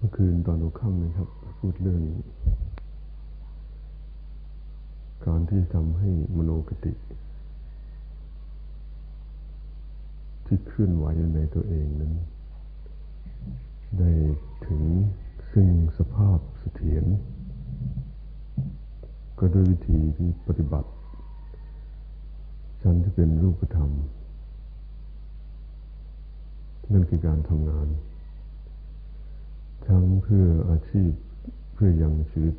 เมื่อคืนตอนหัวค่ำนะครับ พูดเรื่อง การที่ทำให้มโนกติ ที่เคลื่อนไหวอยู่ในตัวเองนั้น ได้ถึงซึ่งสภาพเสถียรก็ด้วยวิธีที่ปฏิบัติ ชั้นที่เป็นรูปธรรม นั่นคือการทำงาน ทั้งเพื่ออาชีพเพื่อยังชีวิต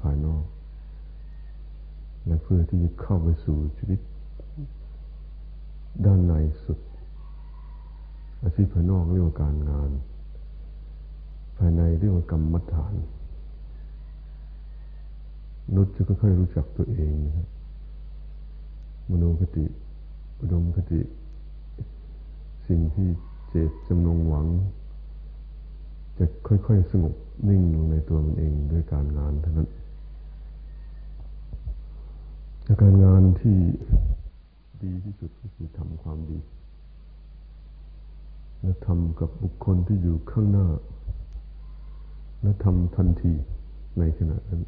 ภายนอก และเพื่อที่จะเข้าไปสู่ชีวิต ด้านในสุด อาชีพภายนอกเรียกว่าการงาน ภายในเรียกว่ากรรมฐานนุษย์จะค่อยๆรู้จักตัวเองนะครับมโนคติอุดมคติ สิ่งที่เจตจำนงหวัง จะค่อยๆสงบนิ่งลงในตัวมันเองด้วยการงานเท่านั้นและการงานที่ดีที่สุดก็คือทำความดี และทำกับบุคคลที่อยู่ข้างหน้า และทำทันทีในขณะนั้น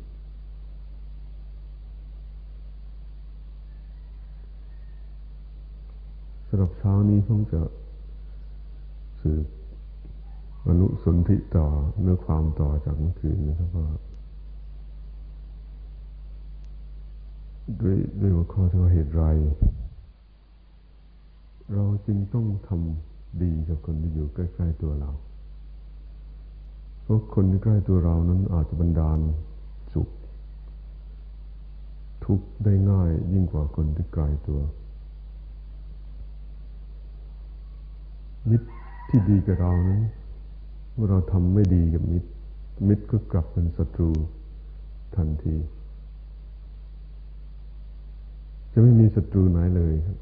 สำหรับเช้านี้ผมจะสืบ อนุสนธิต่อเนื้อความต่อจากเมื่อคืนนะครับว่าด้วยด้วยหัวข้อที่ว่าเหตุไร เราจึงต้องทำดีกับคนที่อยู่ใกล้ ๆ ตัวเรา เพราะคนที่ใกล้ตัวเรานั้นอาจจะบันดาลสุข ทุกข์ได้ง่ายยิ่งกว่าคนที่ไกลตัวมิตรที่ดีกับเรานั้น มื่อเราทำไม่ดีกับมิตร มิตรก็กลับเป็นศัตรูทันที จะไม่มีศัตรูไหนเลยครับ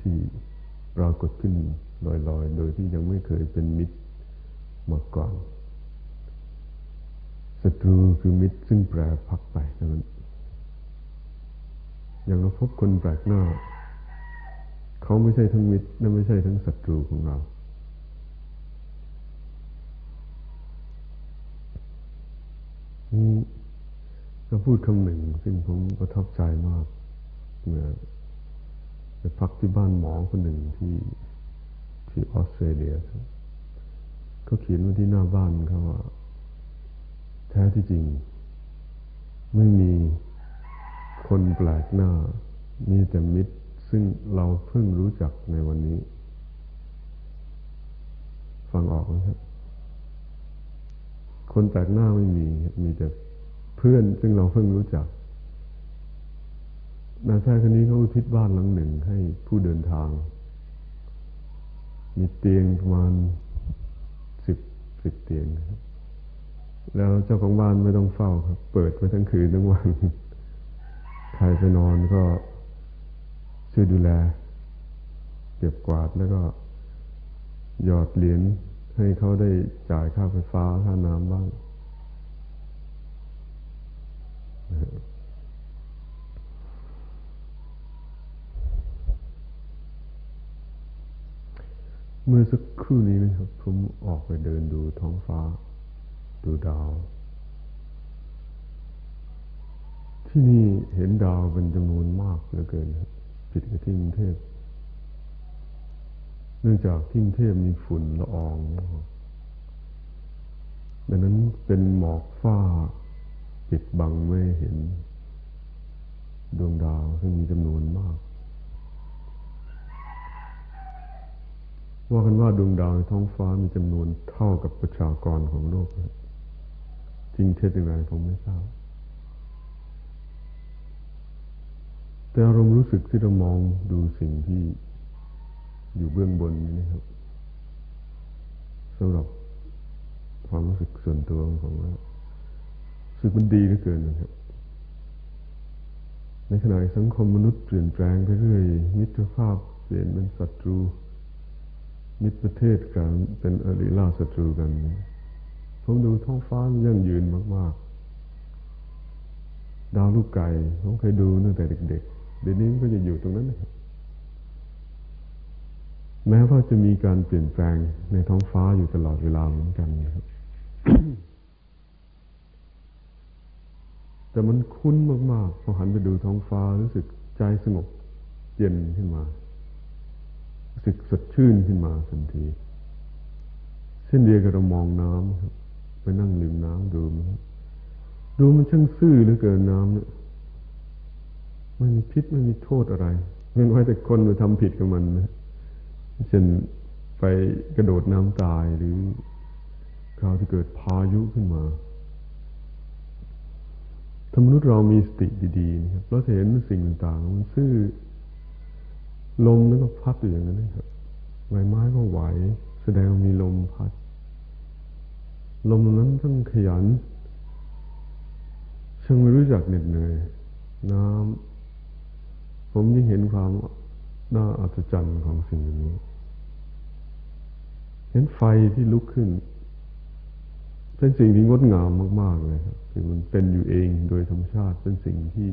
ที่ปรากฏขึ้นลอยๆ โดยที่ยังไม่เคยเป็นมิตรมาก่อนศัตรูคือมิตรซึ่งแปรพักไปนั้นอย่างเราพบคนแปลกหน้า เขาไม่ใช่ทั้งมิตรและไม่ใช่ทั้งศัตรูของเรา นี่ก็พูดคำหนึ่ง ซึ่งผมประทับใจมากเมื่อไปพักที่บ้านหมอคนหนึ่งที่ที่ออสเตรเลียเขาเขียนไว้ที่หน้าบ้านเขาว่า แท้ที่จริง ไม่มีคนแปลกหน้า มีแต่มิตร ซึ่งเราเพิ่งรู้จักในวันนี้ ฟังออกไหมครับ คนแปลกหน้าไม่มี มีแต่เพื่อนซึ่งเราเพิ่งรู้จักนาชายคนนี้เขาอุทิศบ้านหลังหนึ่งให้ผู้เดินทาง มีเตียงประมาณสิบสิบเตียงครับ แล้วเจ้าของบ้านไม่ต้องเฝ้าครับ เปิดไว้ทั้งคืนทั้งวัน ใครไปนอนก็ช่วยดูแล เก็บกวาดแล้วก็หยอดเหรียญ ให้เขาได้จ่ายค่าไฟฟ้าค่าน้ำบ้าง เมื่อสักครู่นี้นะครับ ผมออกไปเดินดูท้องฟ้า ดูดาว ที่นี่เห็นดาวเป็นจำนวนมากเหลือเกินครับผิดกับที่กรุงเทพ เนื่องจากที่กรุงเทพมีฝุ่นละอองดังนั้นเป็นหมอกฝ้าปิดบังไม่เห็น ดวงดาวซึ่งมีจำนวนมาก ว่ากันว่าดวงดาวในท้องฟ้ามีจำนวนเท่ากับประชากรของโลก จริงเท็จอย่างไรผมไม่ทราบแต่อารมณ์รู้สึกที่เรามองดูสิ่งที่ อยู่เบื้องบนนี้นะครับสำหรับความรู้สึกส่วนตัวของเราสึกมันดีเหลือเกินนะครับ ในขณะสังคมมนุษย์เปลี่ยนแปลงไปเรื่อย มิตรภาพเปลี่ยนเป็นศัตรู มิตรประเทศกันเป็นอริล่าศัตรูกัน ผมดูท้องฟ้ายั่งยืนมาก ๆ ดาวลูกไก่ผมเคยดูตั้งแต่เด็กๆเดี๋ยวนี้มันก็จะอยู่ตรงนั้นนะครับ แม้ว่าจะมีการเปลี่ยนแปลงในท้องฟ้าอยู่ตลอดเวลาเหมือนกันครับ แต่มันคุ้นมากๆพอหันไปดูท้องฟ้ารู้สึกใจสงบเย็นขึ้นมา รู้สึกสดชื่นขึ้นมาทันที เช่นเดียวกับเรามองน้ำครับ ไปนั่งริมน้ำดูมันดูมันช่างซื่อเหลือเกินน้ำเนี่ยไม่มีพิษไม่มีโทษอะไรเว้นไว้แต่คนมาทำผิดกับมันนะ เช่นไปกระโดดน้ำตายหรือคราวที่เกิดพายุขึ้นมาถ้ามนุษย์เรามีสติดีๆนะครับเราจะเห็นสิ่งต่างๆ มันซื่อลมนั้นก็พัดอยู่อย่างนั้นนะครับใบไม้ก็ไหว แสดงมีลมพัด ลมนั้นต้งขยันช่างไม่รู้จักเหน็ดเหนื่อยน้ำผมยิ่งเห็นความ น่าอัศจรรย์ของสิ่งนี้ เห็นไฟที่ลุกขึ้น เป็นสิ่งที่งดงามมาก ๆ เลยครับคือมันเป็นอยู่เองโดยธรรมชาติเป็นสิ่งที่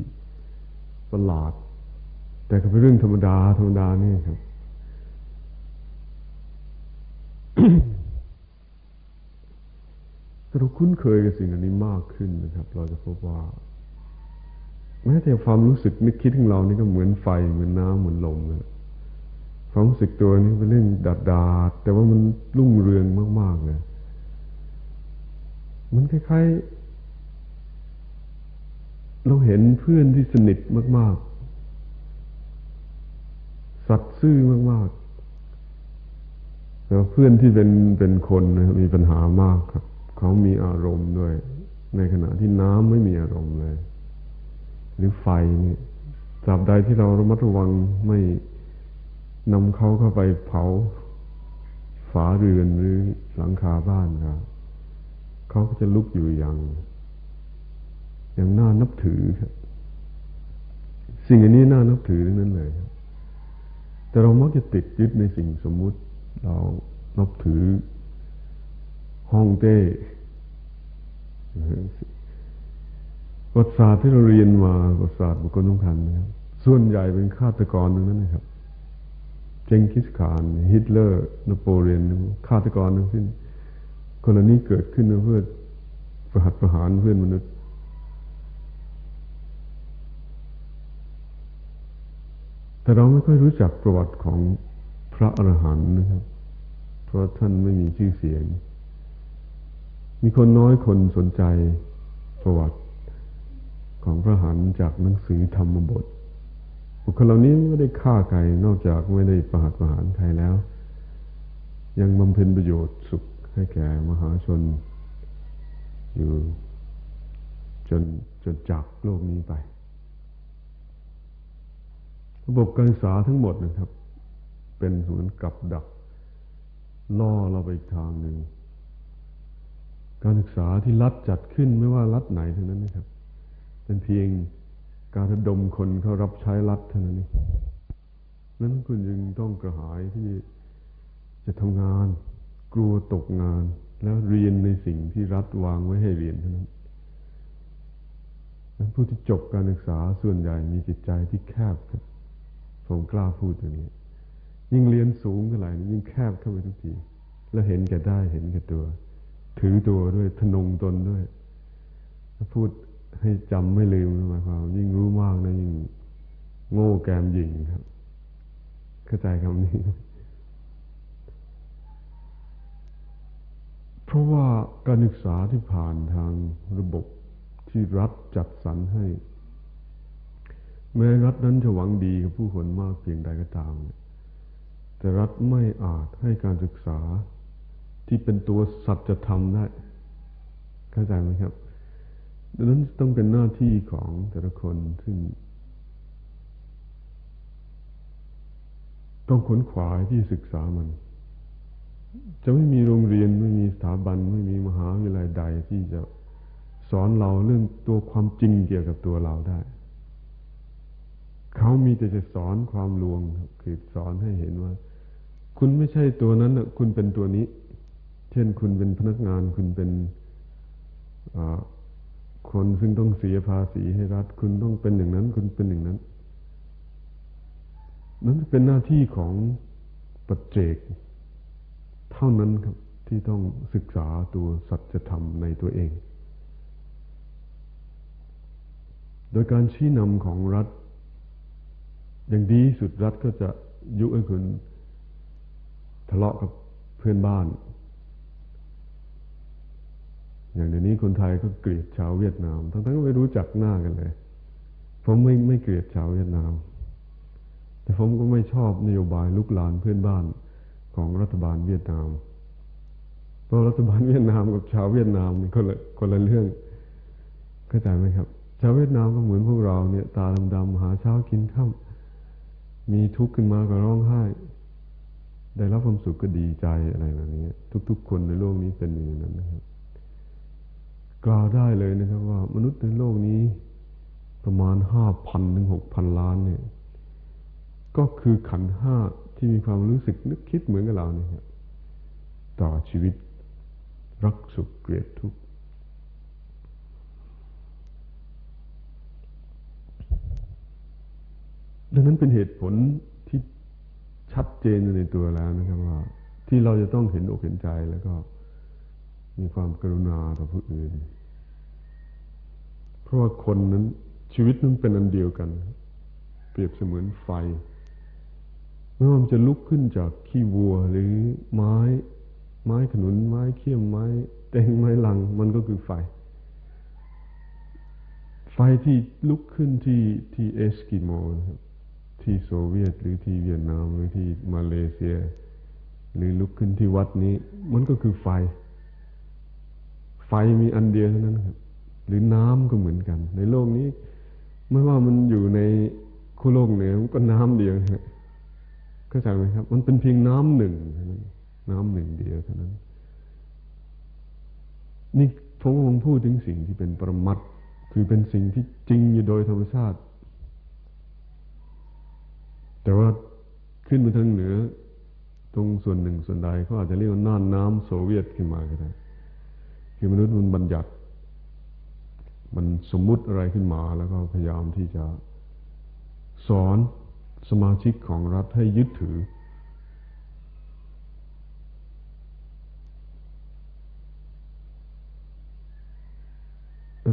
ประหลาด แต่ก็เป็นเรื่องธรรมดา ธรรมดานี่ครับถ้าเราคุ้นเคยกับสิ่งอันนี้มากขึ้นนะครับ เราจะพบว่า แม้แต่ความรู้สึกนึกคิดของเรานี่ก็เหมือนไฟเหมือนน้ำเหมือนลมเลยความรู้สึกตัวนี้เป็นเรื่องดาดดาแต่ว่ามันรุ่งเรืองมากๆเลยมันคล้ายๆ เราเห็นเพื่อนที่สนิทมาก ๆ สัตย์ซื่อมากๆแล้วเพื่อนที่เป็นเป็นคนนะมีปัญหามากครับ เขามีอารมณ์ด้วย ในขณะที่น้ำไม่มีอารมณ์เลย หรือไฟเนี่ตราบใดที่เราระมัดระวังไม่นำเขาเข้าไปเผาฝาเรือนหรือหลังคาบ้านครับเขาก็จะลุกอยู่อย่าง อย่างน่านับถือครับสิ่งอันนี้น่านับถือนั่นเลยครับแต่เรามักจะติดยึดในสิ่งสมมุติ เรานับถือห้องเต้ ประวัติศาสตร์ที่เราเรียนมาประวัติศาสตร์บุคคลสำคัญนะครับ ส่วนใหญ่เป็นฆาตกรทั้งนั้นนะครับ เจงกิสขาน ฮิตเลอร์ นโปเลียนฆาตกรทั้งสิ้นคนเหล่านี้เกิดขึ้นเพื่อประหัตประหารเพื่อนมนุษย์ แต่เราไม่ค่อยรู้จักประวัติของพระอรหันต์นะครับ เพราะท่านไม่มีชื่อเสียง มีคนน้อยคนสนใจประวัติ ของพระหันจากหนังสือธรรมบท บุคคลเหล่านี้ไม่ได้ฆ่าใครนอกจากไม่ได้ประหัตประหารใครแล้ว ยังบำเพ็ญประโยชน์สุขให้แก่มหาชน อยู่จนจนจากโลกนี้ไป ระบบการศึกษาทั้งหมดนะครับ เป็นเหมือนกับดัก ล่อเราไปอีกทางหนึ่งการศึกษาที่รัฐจัดขึ้นไม่ว่ารัฐไหนทั้งนั้นนะครับ เป็นเพียงการระดมคนเขารับใช้รัฐเท่านั้นเองนั้นคุณจึงต้องกระหายที่จะทำงาน กลัวตกงาน แล้วเรียนในสิ่งที่รัฐวางไว้ให้เรียนเท่านั้นนั้นผู้ที่จบการศึกษาส่วนใหญ่มีจิตใจที่แคบครับผมกล้าพูดอย่างนี้ ยิ่งเรียนสูงเท่าไหร่ยิ่งแคบเข้าไปทุกที แล้วเห็นแก่ได้เห็นแก่ตัว ถือตัวด้วยทนงตนด้วย พูด ให้จำไม่ลืมหมายความ ยิ่งรู้มากนะยิ่งโง่แกมยิงครับ เข้าใจคำนี้ เพราะว่าการศึกษาที่ผ่านทางระบบที่รัฐจัดสรรให้ แม้รัฐนั้นจะหวังดีกับผู้คนมากเพียงใดก็ตาม แต่รัฐไม่อาจให้การศึกษาที่เป็นตัวสัจธรรมได้ เข้าใจไหมครับ ดังนั้นต้องเป็นหน้าที่ของแต่ละคนซึ่ง ต้องขนขวายที่ศึกษามัน จะไม่มีโรงเรียนไม่มีสถาบัน ไม่มีมหาวิทยาลัยใดที่จะสอนเราเรื่องตัวความจริงเกี่ยวกับตัวเราได้ เขามีแต่จะสอนความลวงคือสอนให้เห็นว่า คุณไม่ใช่ตัวนั้นคุณเป็นตัวนี้ เช่นคุณเป็นพนักงานคุณเป็น คนซึ่งต้องเสียภาษีให้รัฐ คุณต้องเป็นอย่างนั้น คุณเป็นอย่างนั้น นั้นเป็นหน้าที่ของปัจเจก เท่านั้นครับที่ต้องศึกษาตัวสัจธรรมในตัวเอง โดยการชี้นำของรัฐ อย่างดีสุดรัฐก็จะยุให้คุณทะเลาะกับเพื่อนบ้าน อย่างเดี๋ยวนี้คนไทยก็เกลียดชาวเวียดนาม ทั้งๆไม่รู้จักหน้ากันเลย ผมไม่ไม่เกลียดชาวเวียดนาม แต่ผมก็ไม่ชอบนโยบายลุกลานเพื่อนบ้านของรัฐบาลเวียดนาม เพราะรัฐบาลเวียดนามกับชาวเวียดนามมันคนละคนละเรื่อง เข้าใจไหมครับ ชาวเวียดนามก็เหมือนพวกเราเนี่ย ตาดำๆหาเช้ากินข้ามีทุกข์ขึ้นมาก็ร้องไห้ ได้รับความสุขก็ดีใจอะไรแบบนี้ ทุก ๆ คนในโลกนี้เป็นอย่างนั้นนะครับ กล่าวได้เลยนะครับ ว่ามนุษย์ในโลกนี้ประมาณห้าพันถึงหกพันล้านเนี่ย ก็คือขันห้าที่มีความรู้สึกนึกคิดเหมือนกับเราเนี่ยต่อชีวิตรักสุขเกลียดทุกข์ดังนั้นเป็นเหตุผลที่ชัดเจนในตัวแล้วนะครับว่า ที่เราจะต้องเห็นอกเห็นใจแล้วก็ มีความกรุณาต่อผู้อื่น เพราะว่าคนนั้น ชีวิตนั้นเป็นอันเดียวกัน เปรียบเสมือนไฟไม่ว่ามันจะลุกขึ้นจากขี้วัวหรือไม้ ไม้ขนุนไม้เคี่ยมไม้เต็งไม้รัง มันก็คือไฟ ไฟที่ลุกขึ้นที่ที่เอสกิโมนะครับที่โซเวียตหรือที่เวียดนามหรือที่มาเลเซีย หรือลุกขึ้นที่วัดนี้ มันก็คือไฟไฟ มีอันเดียวเท่านั้นครับ หรือน้ำก็เหมือนกัน ในโลกนี้ไม่ว่ามันอยู่ในคู่โลกเหนือมันก็น้ำเดียวครับเข้าใจไหมครับ มันเป็นเพียงน้ำหนึ่งเท่านั้นน้ำหนึ่งเดียวเท่านั้น นี่ผมกำลังพูดถึงสิ่งที่เป็นปรมัตคือเป็นสิ่งที่จริงอยู่โดยธรรมชาติ แต่ว่าขึ้นมาทางเหนือ ตรงส่วนหนึ่งส่วนใดเขาอาจจะเรียกว่าน่านน้ำโซเวียตขึ้นมาก็ได้ คือมนุษย์มันบัญญัติ มันสมมุติอะไรขึ้นมาแล้วก็พยายามที่จะสอนสมาชิกของรัฐให้ยึดถือ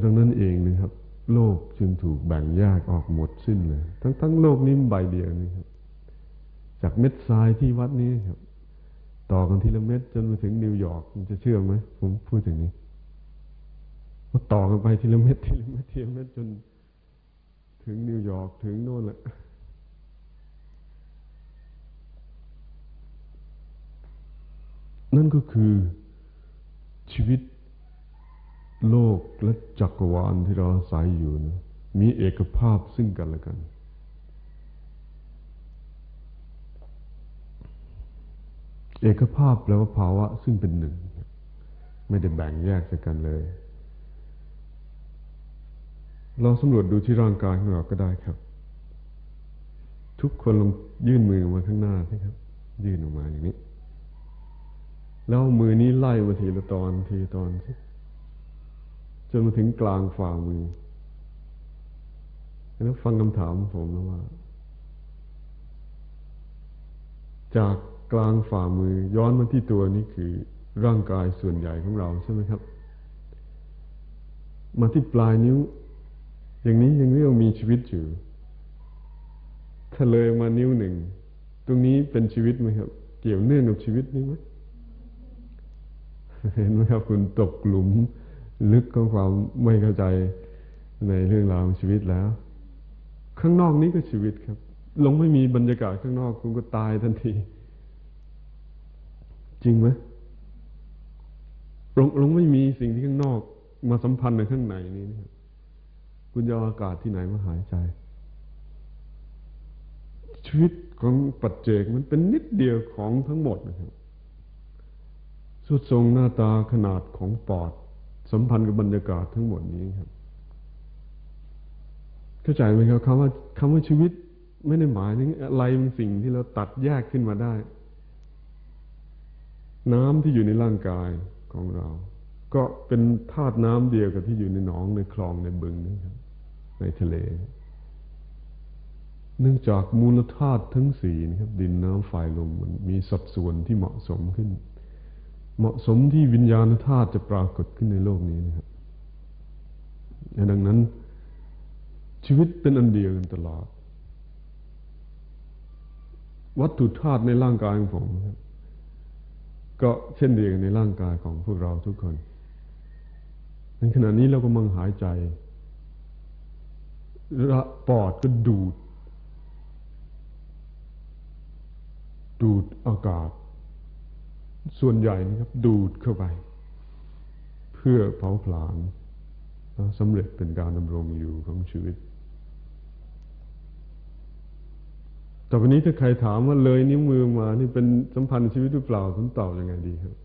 ดังนั้นเองนะครับ โลกจึงถูกแบ่งแยกออกหมดสิ้นเลย ทั้งทั้งโลกนี้ใบเดียวนี่ครับ จากเม็ดทรายที่วัดนี้ครับ ต่อกันทีละเม็ดจนมาถึงนิวยอร์กมันจะเชื่อไหมผมพูดถึงนี้ มาต่อกันไปทีละเม็ดทีละเม็ดทีละเม็ดจน ถึงนิวยอร์กถึงโน่นแหละนั่นก็คือชีวิตโลกและจักรวาลที่เราอาศัยอยู่นะมีเอกภาพซึ่งกันและกัน เอกภาพแปลว่าภาวะซึ่งเป็นหนึ่ง ไม่ได้แบ่งแยกจากกันเลย เราสำรวจดูที่ร่างกายของเราก็ได้ครับ ทุกคนลองยื่นมือมาข้างหน้าสิครับ ยื่นออกมาอย่างนี้ แล้วมือนี้ไล่มาทีละตอนทีตอนสิจนมาถึงกลางฝ่ามือ แล้วฟังคำถามผมนะว่า จากกลางฝ่ามือ ย้อนมาที่ตัวนี้คือร่างกายส่วนใหญ่ของเราใช่ไหมครับ มาที่ปลายนิ้ว อย่างนี้ยังเรียกมีชีวิตอยู่ ถ้าเลยมานิ้วหนึ่ง ตรงนี้เป็นชีวิตไหมครับ เกี่ยวเนื่องกับชีวิตนี้ไหมเห็นไหมครับคุณตกหลุมลึกของความไม่เข้าใจในเรื่องราวของชีวิตแล้ว ข้างนอกนี้ก็ชีวิตครับ ลงไม่มีบรรยากาศข้างนอกคุณก็ตายทันที จริงไหมลงลงไม่มีสิ่งที่ข้างนอก มาสัมพันธ์ในข้างในนี้นะครับ คุณจะเอาอากาศที่ไหนมาหายใจ ชีวิตของปัจเจกมันเป็นนิดเดียวของทั้งหมดนะครับสุดทรงหน้าตาขนาดของปอด สัมพันธ์กับบรรยากาศทั้งหมดนี้ครับ เข้าใจไหมครับคำว่าคำว่าชีวิตไม่ได้หมายถึงอะไรเป็นสิ่งที่เราตัดแยกขึ้นมาได้ น้ำที่อยู่ในร่างกายของเรา ก็เป็นธาตุน้ำเดียวกับที่อยู่ในหนองในคลองในบึงนะครับ ในทะเล เนื่องจากมูลธาตุทั้งสี่นะครับ ดินน้ำไฟลมมันมีสัดส่วนที่เหมาะสมขึ้น เหมาะสมที่วิญญาณธาตุจะปรากฏขึ้นในโลกนี้นะครับดังนั้น ชีวิตเป็นอันเดียวกันตลอด วัตถุธาตุในร่างกายของผมครับก็เช่นเดียวกันในร่างกายของพวกเราทุกคน ในขณะนี้เรากำลังหายใจ ระปอดก็ดูด ดูดอากาศ ส่วนใหญ่นะครับ ดูดเข้าไป เพื่อเผาผลาญสำเร็จเป็นการดำรงอยู่ของชีวิตต่อไปนี้ถ้าใครถามว่าเลยนิ้วมือมานี่เป็นสัมพันธ์ชีวิตหรือเปล่าผมตอบยังไงดีครับ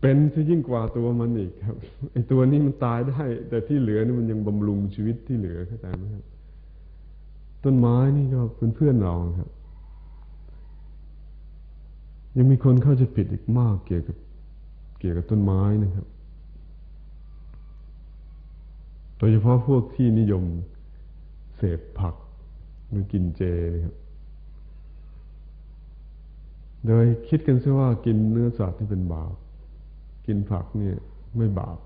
เป็นที่ยิ่งกว่าตัวมันอีกครับไอตัวนี้มันตายได้ แต่ที่เหลือนี่มันยังบำรุงชีวิตที่เหลือเข้าใจไหมครับต้นไม้นี่ก็เป็นเพื่อนเราครับ ยังมีคนเข้าใจผิดอีกมากเกี่ยวกับ เกี่ยวกับต้นไม้นะครับโดยเฉพาะพวกที่นิยมเสพผักหรือกินเจนะครับ โดยคิดกันซะว่ากินเนื้อสัตว์ที่เป็นบาป กินผักเนี่ย ไม่บาป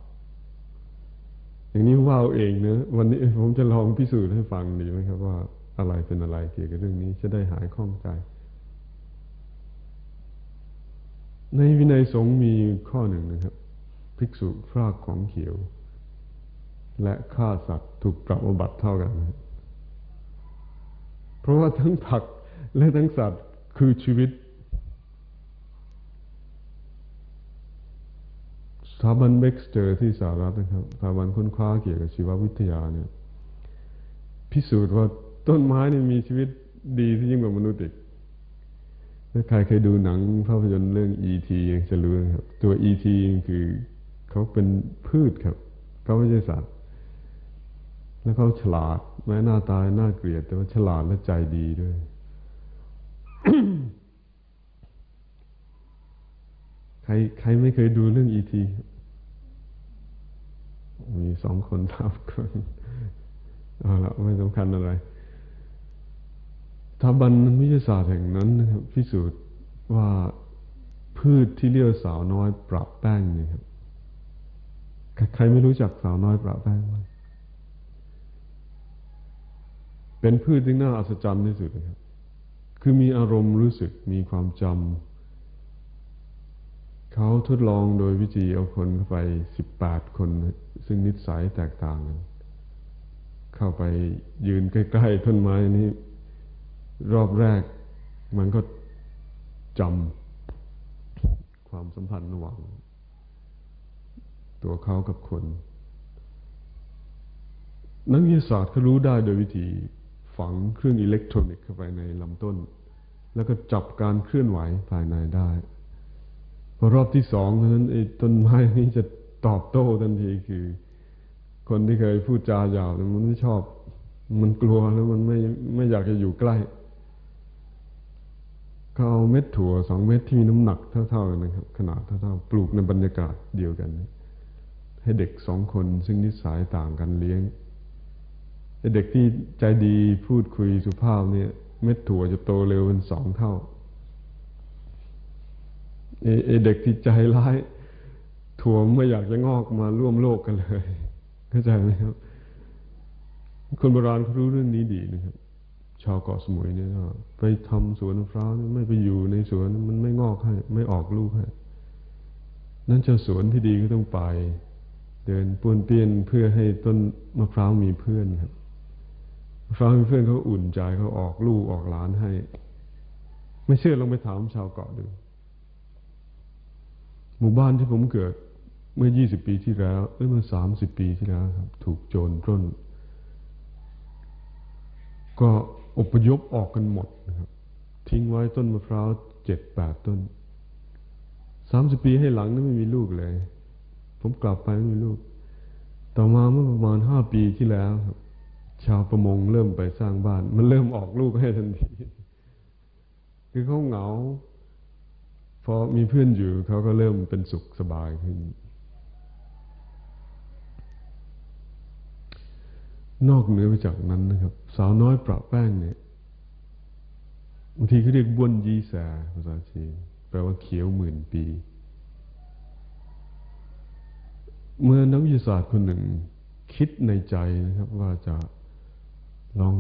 อย่างนี้ว่าเองเนะวันนี้ผมจะลองพิสูจน์ให้ฟังดีไหมครับ ว่าอะไรเป็นอะไรเกี่ยวกับเรื่องนี้จะได้หายข้องใจ ในวินัยสงฆ์มีข้อหนึ่งนะครับ ภิกษุพรากของเขียว และฆ่าสัตว์ถูกปรับอาบัติเท่ากันเพราะว่าทั้งผักและทั้งสัตว์คือชีวิต สถาบัน Backster ที่สหรัฐนะครับสถาบันค้นคว้าเกี่ยวกับชีววิทยาเนี่ย พิสูจน์ว่าต้นไม้นี่มีชีวิตดีที่ยิ่งกว่ามนุษย์อีกถ้าใครเคยดูหนังภาพยนตร์เรื่อง E.T. จะรู้นะครับ ตัว E.T. คือเขาเป็นพืชครับ เขาไม่ใช่สัตว์ แล้วเขาฉลาดแม้หน้าตาหน้าเกลียด แต่ว่าฉลาดและใจดีด้วยใครใครไม่เคยดูเรื่องอีที มีสองคนสามคนเอาละไม่สำคัญอะไรสถาบันวิทยาศาสตร์แห่งนั้นนะครับพิสูจน์ว่าพืชที่เรียกสาวน้อยปรับแป้งนี่ครับใครไม่รู้จักสาวน้อยปรับแป้งเป็นพืชที่น่าอัศจรรย์ที่สุดนะครับ คือมีอารมณ์รู้สึกมีความจำ เขาทดลองโดยวิธีเอาคนเข้าไปสิบแปดคน ซึ่งนิสัยแตกต่างกัน เข้าไปยืนใกล้ๆต้นไม้นี้ รอบแรกมันก็จำความสัมพันธ์ระหว่างตัวเขากับคน นักวิทยาศาสตร์เขารู้ได้โดยวิธีฝังเครื่องอิเล็กทรอนิกส์เข้าไปในลำต้น แล้วก็จับการเคลื่อนไหวภายในได้ พอรอบที่สองนั้นไอ้ต้นไม้นี้จะตอบโต้ทันทีคือ คนที่เคยพูดจาหยาบมันไม่ชอบ มันกลัวแล้วมันไม่ไม่อยากจะอยู่ใกล้เขาเอาเม็ดถั่วสองเม็ดที่มีน้ำหนักเท่าๆกันนะครับ ขนาดเท่าๆปลูกในบรรยากาศเดียวกัน ให้เด็กสองคนซึ่งนิสัยต่างกันเลี้ยงเด็กที่ใจดีพูดคุยสุภาพเนี่ย เม็ดถั่วจะโตเร็วเป็นสองเท่า เอเด็กที่ใจร้ายถั่วไม่อยากจะงอกมาร่วมโลกกันเลยเข้าใจไหมครับ คนโบราณเขารู้เรื่องนี้ดีนะครับ ชาวเกาะสมุยเนี่ยไปทำสวนมะพร้าวไม่ไปอยู่ในสวนมันไม่งอกให้ไม่ออกลูกให้นั่นเจ้าสวนที่ดีก็ต้องไป เดินป้วนเปี้ยนเพื่อให้ต้นมะพร้าวมีเพื่อนครับฟังเพื่อนเขาอุ่นใจเขาออกลูกออกหลานให้ ไม่เชื่อลองไปถามชาวเกาะดู หมู่บ้านที่ผมเกิดเมื่อยี่สิบปีที่แล้วหรือเมื่อสามสิบปีที่แล้วครับ ถูกโจรปล้น ก็อพยพออกกันหมดนะครับ ทิ้งไว้ต้นมะพร้าวเจ็ดแปดต้น สามสิบปีให้หลังนั้นไม่มีลูกเลย ผมกลับไปไม่มีลูก ต่อมาเมื่อประมาณห้าปีที่แล้วครับ ชาวประมงเริ่มไปสร้างบ้าน มันเริ่มออกลูกให้ทันที คือเขาเหงา พอมีเพื่อนอยู่เขาก็เริ่มเป็นสุขสบายขึ้น นอกเหนือไปจากนั้นนะครับ สาวน้อยปราแป้งเนี่ยบางทีเขาเรียกบ้วนยีแสภาษาจีนแปลว่าเขียวหมื่นปี เมื่อนักวิทยาศาสตร์คนหนึ่งคิดในใจนะครับ ว่าจะลอง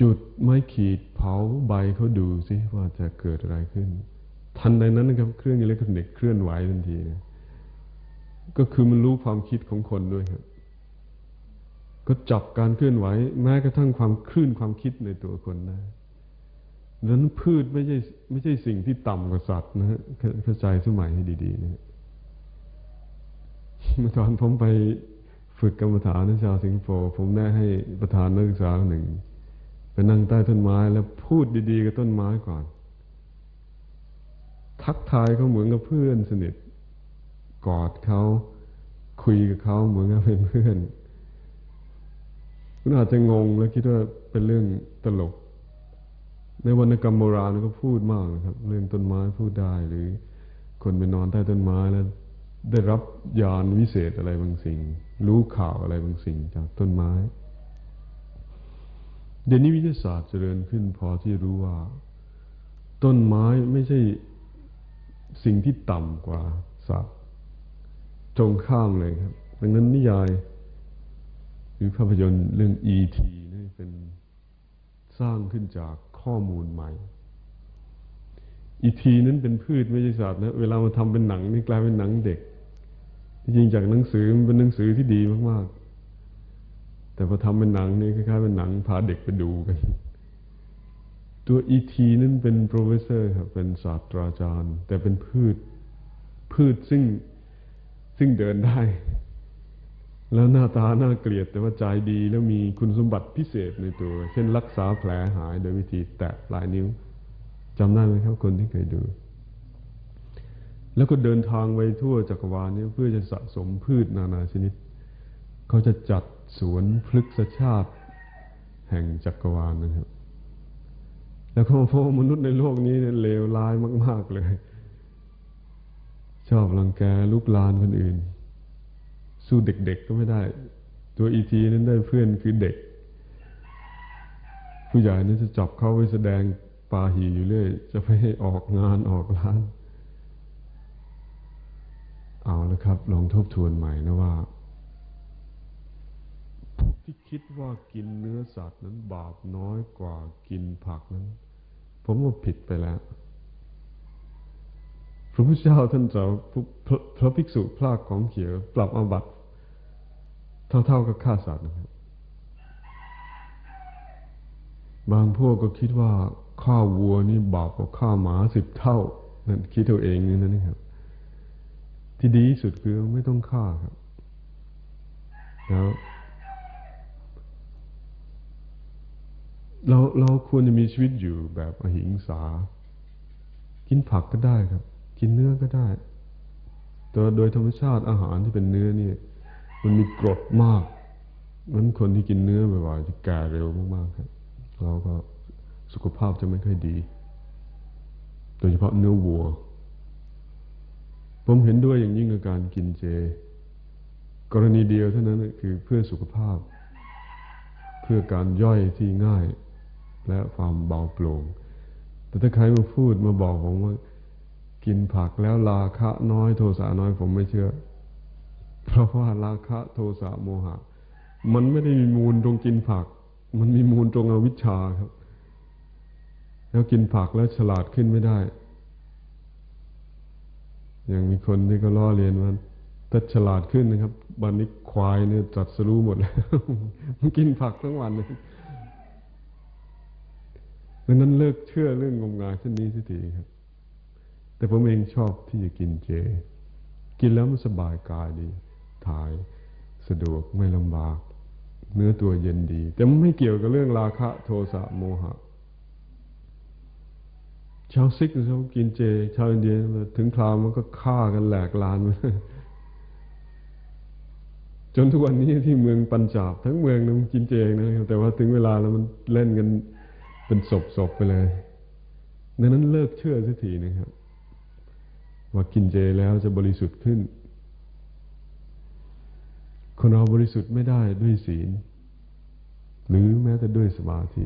จุดไม้ขีดเผาใบเขาดูสิว่าจะเกิดอะไรขึ้น ทันใดนั้นนะครับ เครื่องอิเล็กทรอนิกส์เคลื่อนไหวทันทีนะก็คือมันรู้ความคิดของคนด้วยครับ ก็จับการเคลื่อนไหว แม้กระทั่งความคลื่นความคิดในตัวคนได้ดังนั้นพืชไม่ใช่ไม่ใช่สิ่งที่ต่ำกว่าสัตว์นะฮะเข้าใจสมัยให้ดีๆนะเมื่อตอนผมไปฝึกกรรมฐานในชาวสิงคโปร์ผมได้ให้ประธานนักศึกษาหนึ่งไปนั่งใต้ต้นไม้แล้วพูดดีๆกับต้นไม้ก่อน ทักทายเขาเหมือนกับเพื่อนสนิทกอดเขาคุยกับเขาเหมือนกับเป็นเพื่อนคุณอาจจะงงแล้วคิดว่าเป็นเรื่องตลก ในวรรณกรรมโบราณก็พูดมากนะครับ เรื่องต้นไม้พูดได้หรือ คนไปนอนใต้ต้นไม้แล้ว ได้รับยานวิเศษอะไรบางสิ่ง รู้ข่าวอะไรบางสิ่งจากต้นไม้ เดี๋ยวนี้วิทยาศาสตร์เจริญขึ้นพอที่รู้ว่า ต้นไม้ไม่ใช่ สิ่งที่ต่ำกว่าสัตว์ตรงข้ามเลยครับ ดังนั้นนิยาย หรือภาพยนตร์เรื่อง E.T. นี่เป็นสร้างขึ้นจากข้อมูลใหม่ E.T. นั้นเป็นพืชไม่ใช่สัตว์นะ เวลามาทำเป็นหนังนี่กลายเป็นหนังเด็ก จริงจากหนังสือมันเป็นหนังสือที่ดีมาก ๆ แต่พอทำเป็นหนังนี่คล้ายๆเป็นหนังพาเด็กไปดูกัน ตัว E.T. นั้นเป็น professor ครับเป็นศาสตราจารย์ แต่เป็นพืช พืชซึ่งซึ่งเดินได้ แล้วหน้าตาน่าเกลียด แต่ว่าใจดีแล้วมีคุณสมบัติพิเศษในตัว เช่นรักษาแผลหายโดยวิธีแตะปลายนิ้วจำได้ไหมครับคนที่เคยดู แล้วก็เดินทางไปทั่วจักรวาลนี้เพื่อจะสะสมพืชนานาชนิด เขาจะจัดสวนพฤกษชาติ แห่งจักรวาลนะครับ แล้วก็พบมนุษย์ในโลกนี้เนี่ยเลวร้ายมาก ๆเลย ชอบรังแกลูกลานคนอื่น สู้เด็กๆก็ไม่ได้ ตัวอีทีนั้นได้เพื่อนคือเด็ก ผู้ใหญ่นั้นจะจับเข้าไปแสดงปาหีอยู่เรื่อยจะไปให้ออกงานออกร้าน เอาแล้วครับ ลองทบทวนใหม่นะว่าที่คิดว่ากินเนื้อสัตว์นั้นบาปน้อยกว่ากินผักนั้น ผมว่าผิดไปแล้ว พระพุทธเจ้าท่านจะพระภิกษุพลากของเขียว ปรับอาบัติเท่าๆกับฆ่าสัตว์นะครับบางพวกก็คิดว่าฆ่าวัวนี่บาปกว่าฆ่าหมาสิบเท่า นั่นคิดตัวเองนี่นั่นครับ ที่ดีที่สุดคือไม่ต้องฆ่าครับ แล้ว เราเราควรจะมีชีวิตอยู่แบบอหิงสา กินผักก็ได้ครับ กินเนื้อก็ได้ แต่โดยธรรมชาติอาหารที่เป็นเนื้อนี่มันมีกรดมากนั้นคนที่กินเนื้อบ่อยๆจะแก่เร็วมากๆครับเราก็สุขภาพจะไม่ค่อยดี โดยเฉพาะเนื้อวัว ผมเห็นด้วยอย่างยิ่งกับการกินเจ กรณีเดียวเท่านั้นคือเพื่อสุขภาพ เพื่อการย่อยที่ง่าย และความเบาโปร่ง แต่ถ้าใครมาพูดมาบอกผมว่า กินผักแล้วราคะน้อยโทสะน้อยผมไม่เชื่อ เพราะว่าราคะโทสะโมหะ มันไม่ได้มีมูลตรงกินผัก มันมีมูลตรงอวิชชาครับ แล้วกินผักแล้วฉลาดขึ้นไม่ได้ อย่างมีคนที่ก็ล้อเรียนว่าถ้าฉลาดขึ้นนะครับบันนี้ควายเนี่ยจัดสรู้หมดแล้ว มันกินผักทั้งวันเลย ดังนั้นเลิกเชื่อเรื่องงมงายเช่นนี้สักทีครับ แต่ผมเองชอบที่จะกินเจ กินแล้วมันสบายกายดี ถ่ายสะดวกไม่ลำบาก เนื้อตัวเย็นดี แต่มันไม่เกี่ยวกับเรื่องราคะโทสะโมหะ ชาวซิกเขากินเจ ชาวอินเดียถึงคราวมันก็ฆ่ากันแหลกลานจนทุกวันนี้ที่เมืองปัญจาบทั้งเมืองนะมันกินเจนะครับแต่ว่าถึงเวลาแล้วมันเล่นกัน เป็นศพๆไปเลย ดังนั้นเลิกเชื่อสักทีนะครับ ว่ากินเจแล้วจะบริสุทธิ์ขึ้น คนเราบริสุทธิ์ไม่ได้ด้วยศีล หรือแม้แต่ด้วยสมาธิ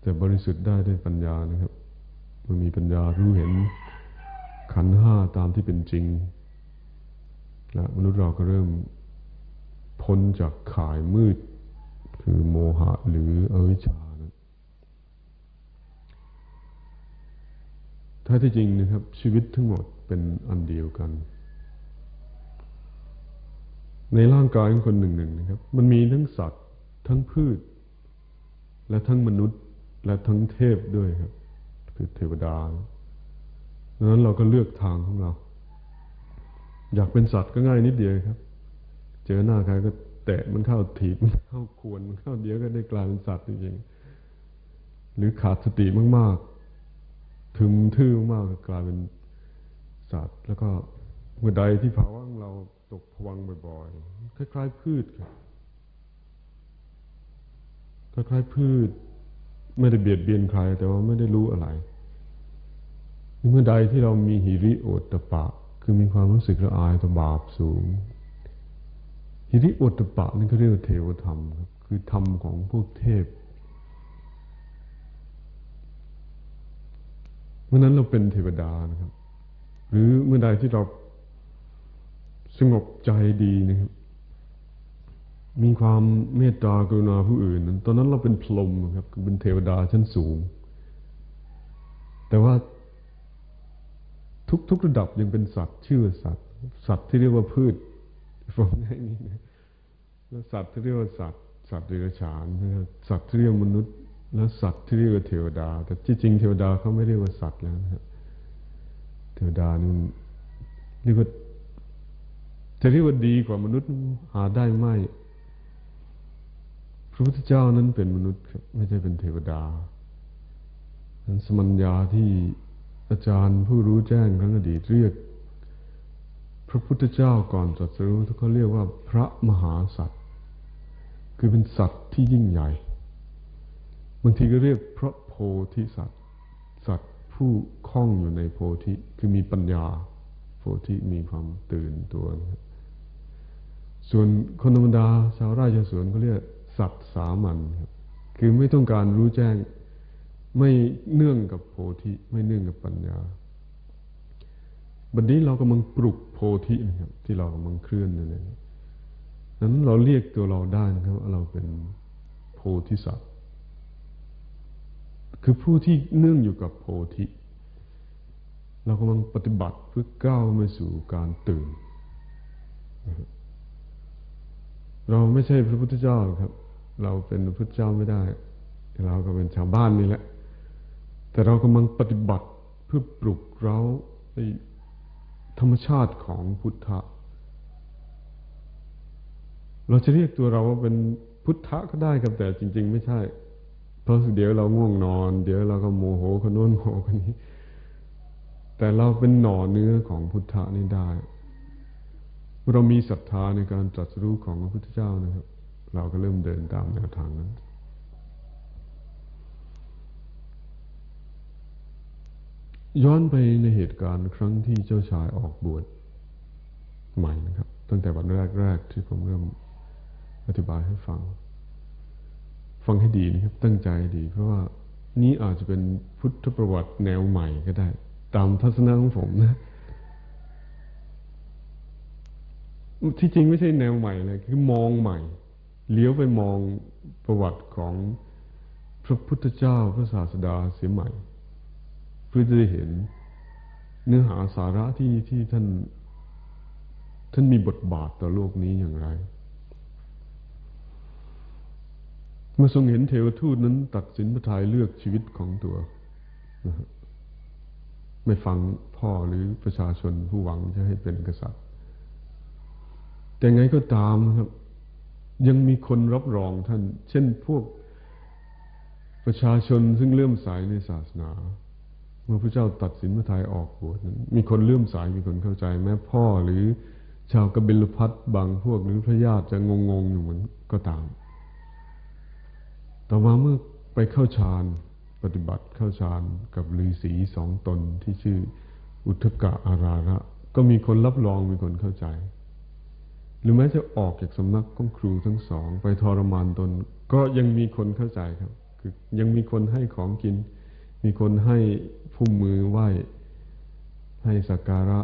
แต่บริสุทธิ์ได้ด้วยปัญญานะครับมันมีปัญญารู้เห็นขันห้าตามที่เป็นจริง และมนุษย์เราก็เริ่มพพ้นจากข่ายมืด คือโมหะหรืออวิชชา นะถ้ที่จริงนะครับ ชีวิตทั้งหมดเป็นอันเดียวกัน ในร่างกายของคนหนึ่งหนึ่งนะครับ มันมีทั้งสัตว์ ทั้งพืช และทั้งมนุษย์ และทั้งเทพด้วยครับ คือเทวดาดังนั้นเราก็เลือกทางของเรา อยากเป็นสัตว์ก็ง่ายนิดเดียวครับ เจอหน้าใครก็แตะมันเข้าถีบมันเข้าควรมันเข้าเดียวก็ได้กลายเป็นสัตว์จริงๆหรือขาดสติมากๆ ถึมทื่อมากกลายเป็นสัตว์ แล้วก็เมื่อใดที่ภาวะของเราตกผวังบ่อยๆคล้ายๆพืชคล้ายๆพืช ไม่ได้เบียดเบียนใคร แต่ว่าไม่ได้รู้อะไรเมื่อใดที่เรามีหิริโอตตะปะ คือมีความรู้สึกละอายต่อบาปสูง หิริโอตตะปะนี่ก็เรียกว่าเทวธรรมครับคือธรรมของพวกเทพ เมื่อนั้นเราเป็นเทวดานะครับ หรือเมื่อใดที่เราสงบใจดีนะครับ มีความเมตตากรุณาผู้อื่นนั้นตอนนั้นเราเป็นพรหมครับ คือเป็นเทวดาชั้นสูง แต่ว่าทุกทุกระดับยังเป็นสัตว์ชื่อสัตว์ สัตว์ที่เรียกว่าพืชฟังง่ายนี้นะแล้วสัตว์ที่เรียกว่าสัตว์ สัตว์เดรัจฉานนะครับสัตว์ที่เรียกมนุษย์ แล้วสัตว์ที่เรียกว่าเทวดา แต่ที่จริงเทวดาเขาไม่เรียกว่าสัตว์แล้วนะครับเทวดานี่เรียกว่าจะเรียกว่าดีกว่ามนุษย์หาได้ไหมพระพุทธเจ้านั้นเป็นมนุษย์ครับไม่ใช่เป็นเทวดานั้นสมัญญาที่อาจารย์ผู้รู้แจ้งครั้งอดีตเรียก พระพุทธเจ้าก่อนตรัสรู้เขาเรียกว่าพระมหาสัตว์คือเป็นสัตว์ที่ยิ่งใหญ่างทีก็เรียกพระโพธิสัตว์ สัตว์ผู้คล้องอยู่ในโพธิคือมีปัญญา โพธิมีความตื่นตัวส่วนคนธรรมดาชาวไร่ชาวสวนเขาเรียกสัตว์สามัญครับคือไม่ต้องการรู้แจ้งไม่เนื่องกับโพธิไม่เนื่องกับปัญญาบัดนี้เรากำลังปลุกโพธินะครับ ที่เรากำลังเคลื่อนนั่นเองนั้นเราเรียกตัวเราได้นะครับว่าเราเป็นโพธิสัตว์ คือผู้ที่เนื่องอยู่กับโพธิ เรากำลังปฏิบัติเพื่อก้าวมาสู่การตื่น เราไม่ใช่พระพุทธเจ้าครับ เราเป็นพระพุทธเจ้าไม่ได้ เราก็เป็นชาวบ้านนี่แหละ แต่เรากำลังปฏิบัติเพื่อปลุกเราในธรรมชาติของพุทธะ เราจะเรียกตัวเราว่าเป็นพุทธะก็ได้ครับแต่จริง ๆ ไม่ใช่ เพราะเดี๋ยวเราง่วงนอน เดี๋ยวเราก็โมโหคนโน้นโมโหคนนี้ แต่เราเป็นหน่อเนื้อของพุทธะนี่ได้ เรามีศรัทธาในการตรัสรู้ของพระพุทธเจ้านะครับ เราก็เริ่มเดินตามแนวทางนั้นย้อนไปในเหตุการณ์ครั้งที่เจ้าชายออกบวชใหม่นะครับ ตั้งแต่วันแรก ๆ ที่ผมเริ่มอธิบายให้ฟัง ฟังให้ดีนะครับ ตั้งใจดี เพราะว่านี้อาจจะเป็นพุทธประวัติแนวใหม่ก็ได้ ตามทัศนะของผมนะ ที่จริงไม่ใช่แนวใหม่เลยคือมองใหม่ เลี้ยวไปมองประวัติของพระพุทธเจ้าพระศาสดาเสียใหม่ เพื่อจะได้เห็นเนื้อหาสาระที่ที่ท่าน ท่านมีบทบาทต่อโลกนี้อย่างไร เมื่อทรงเห็นเทวทูตนั้น ตัดสินพระทัยเลือกชีวิตของตัวนะไม่ฟังพ่อหรือประชาชนผู้หวังจะให้เป็นกษัตริย์ แต่ไงก็ตามครับ ยังมีคนรับรองท่าน เช่นพวกประชาชนซึ่งเลื่อมใสในศาสนา เมื่อพระเจ้าตัดสินพระทัยออกบวชนั้นมีคนเลื่อมใสมีคนเข้าใจ แม้พ่อหรือชาวกบิลพัทบางพวกหรือพระญาติจะงงงอยู่เหมือนก็ตาม ต่อมาเมื่อไปเข้าฌานปฏิบัติเข้าฌานกับฤาษีสองตนที่ชื่ออุทกะอาราระ ก็มีคนรับรองมีคนเข้าใจ หรือแม้จะออกจากสำนักของครูทั้งสอง ไปทรมานตน ก็ยังมีคนเข้าใจครับ คือยังมีคนให้ของกิน มีคนให้พุ่มมือไหว้ ให้สักการะ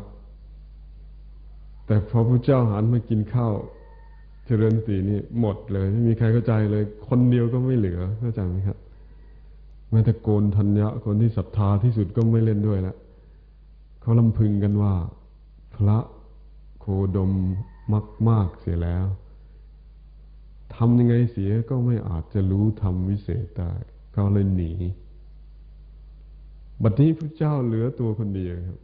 แต่พอพระเจ้าหันมากินข้าว เจริญสตินี่หมดเลย ไม่มีใครเข้าใจเลย คนเดียวก็ไม่เหลือเข้าใจไหมครับแม้แต่โกนทัญญะคนที่ศรัทธาที่สุดก็ไม่เล่นด้วยล้วเขาลำพึงกันว่า พระโคดมมากมากเสียแล้วทำยังไงเสียก็ไม่อาจจะรู้ทำวิเศษได้เขาเลยหนีบัดนี้พระเจ้าเหลือตัวคนเดียวครับ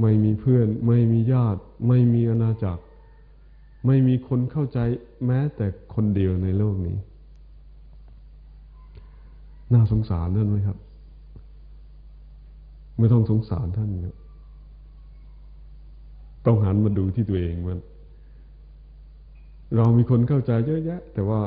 ไม่มีเพื่อน ไม่มีญาติ ไม่มีอาณาจักร ไม่มีคนเข้าใจแม้แต่คนเดียวในโลกนี้ น่าสงสารนั่นไหมครับ ไม่ต้องสงสารท่านครับต้องหันมาดูที่ตัวเองมัน เรามีคนเข้าใจเยอะแยะ แต่ว่า